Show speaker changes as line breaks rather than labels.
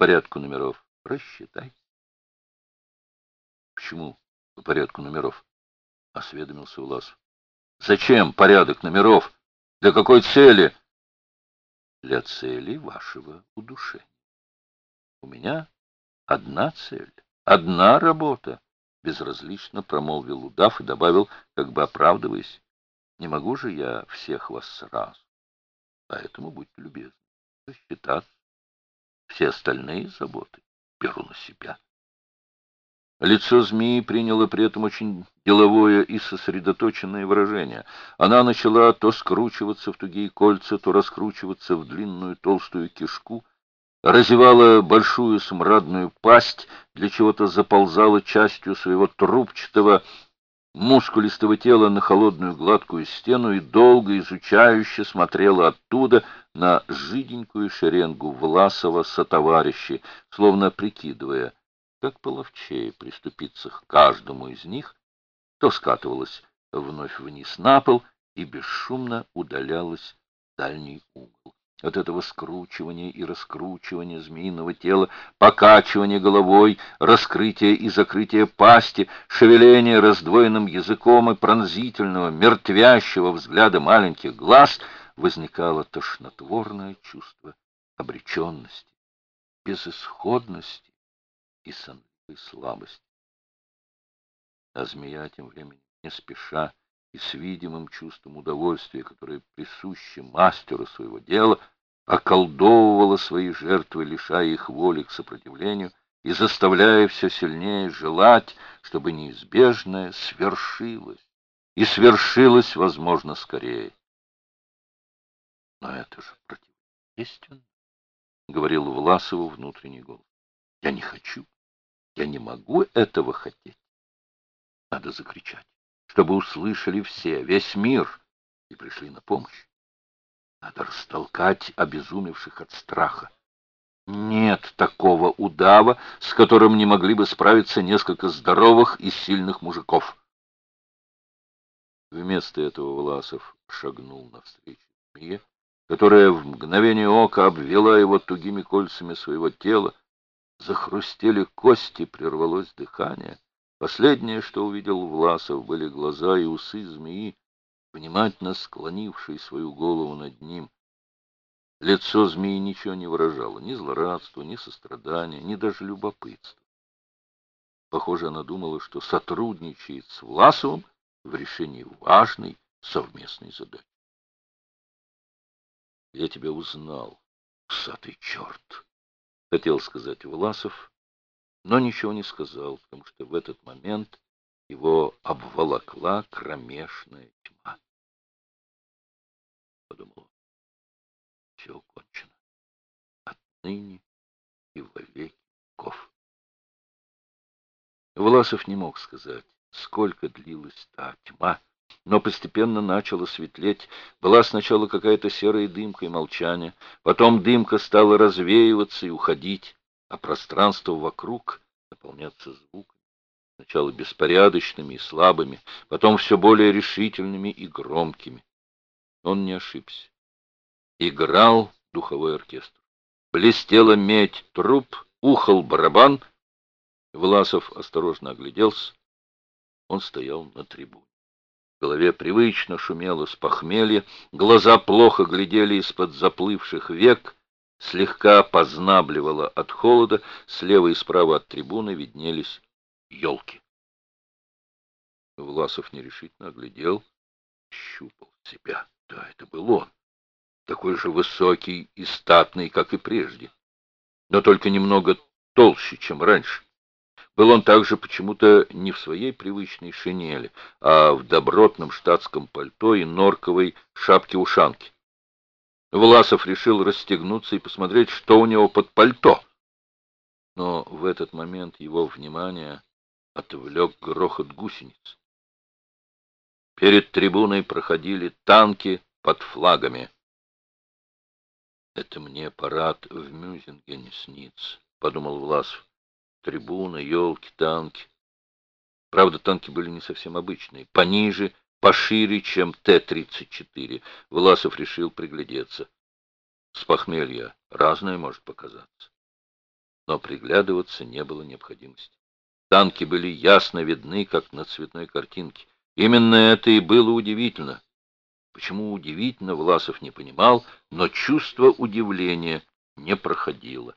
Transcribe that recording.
порядку номеров рассчитай. Почему по порядку номеров? — осведомился Власов. Зачем порядок номеров? Для какой цели? Для цели вашего удушения. У меня одна цель, одна работа, безразлично промолвил удав и добавил, как бы оправдываясь, не могу же я всех вас сразу, поэтому будьте любезны, рассчитаться. Все остальные заботы беру на себя. Лицо змеи приняло при этом очень деловое и сосредоточенное выражение. Она начала то скручиваться в тугие кольца, то раскручиваться в длинную толстую кишку, разевала большую смрадную пасть, для чего-то заползала частью своего трубчатого, мускулистого тела на холодную гладкую стену и долго изучающе смотрела оттуда на жиденькую шеренгу Власова сотоварищей, словно прикидывая — как половчее приступиться к каждому из них, то скатывалась вновь вниз на пол и бесшумно удалялась в дальний угол. От этого скручивания и раскручивания змеиного тела, покачивания головой, раскрытия и закрытия пасти, шевеления раздвоенным языком и пронзительного, мертвящего взгляда маленьких глаз возникало тошнотворное чувство обреченности, безысходности и сонливой слабости. А змея тем временем не спеша и с видимым чувством удовольствия, которое присуще мастеру своего дела, околдовывала свои жертвы, лишая их воли к сопротивлению и заставляя все сильнее желать, чтобы неизбежное свершилось, и свершилось, возможно, скорее. Но это же противоестественно, — говорил Власову внутренний голос. Я не хочу. Я не могу этого хотеть. Надо закричать, чтобы услышали все, весь мир, и пришли на помощь. Надо растолкать обезумевших от страха. Нет такого удава, с которым не могли бы справиться несколько здоровых и сильных мужиков. Вместо этого Власов шагнул навстречу змее, которая в мгновение ока обвела его тугими кольцами своего тела, Захрустели кости, прервалось дыхание. Последнее, что увидел Власов, были глаза и усы змеи, внимательно склонившей свою голову над ним. Лицо змеи ничего не выражало, ни злорадства, ни сострадания, ни даже любопытства. Похоже, она думала, что сотрудничает с Власовым в решении важной совместной задачи. «Я тебя узнал, усатый черт!» хотел сказать Власов, но ничего не сказал, потому что в этот момент его обволокла кромешная тьма. Подумал, все кончено. Отныне и во веки. Власов не мог сказать, сколько длилась та тьма, но постепенно начало светлеть. Была сначала какая-то серая дымка и молчание, потом дымка стала развеиваться и уходить, а пространство вокруг наполняться звуками. Сначала беспорядочными и слабыми, потом все более решительными и громкими. Он не ошибся. Играл духовой оркестр. Блестела медь труп, ухал барабан. Власов осторожно огляделся. Он стоял на трибуне. В голове привычно шумело с похмелья, глаза плохо глядели из-под заплывших век, слегка познабливало от холода, слева и справа от трибуны виднелись елки. Власов нерешительно оглядел, щупал себя. Да, это был он, такой же высокий и статный, как и прежде, но только немного толще, чем раньше. Был он также почему-то не в своей привычной шинели, а в добротном штатском пальто и норковой шапке-ушанке. Власов решил расстегнуться и посмотреть, что у него под пальто. Но в этот момент его внимание отвлек грохот гусениц. Перед трибуной проходили танки под флагами. «Это мне парад в Мюзингене снится», — подумал Власов. Трибуны, елки, танки. Правда, танки были не совсем обычные. Пониже, пошире, чем Т-34. Власов решил приглядеться. С похмелья разное может показаться. но приглядываться не было необходимости. Танки были ясно видны, как на цветной картинке. Именно это и было удивительно. Почему удивительно, Власов не понимал, но чувство удивления не проходило.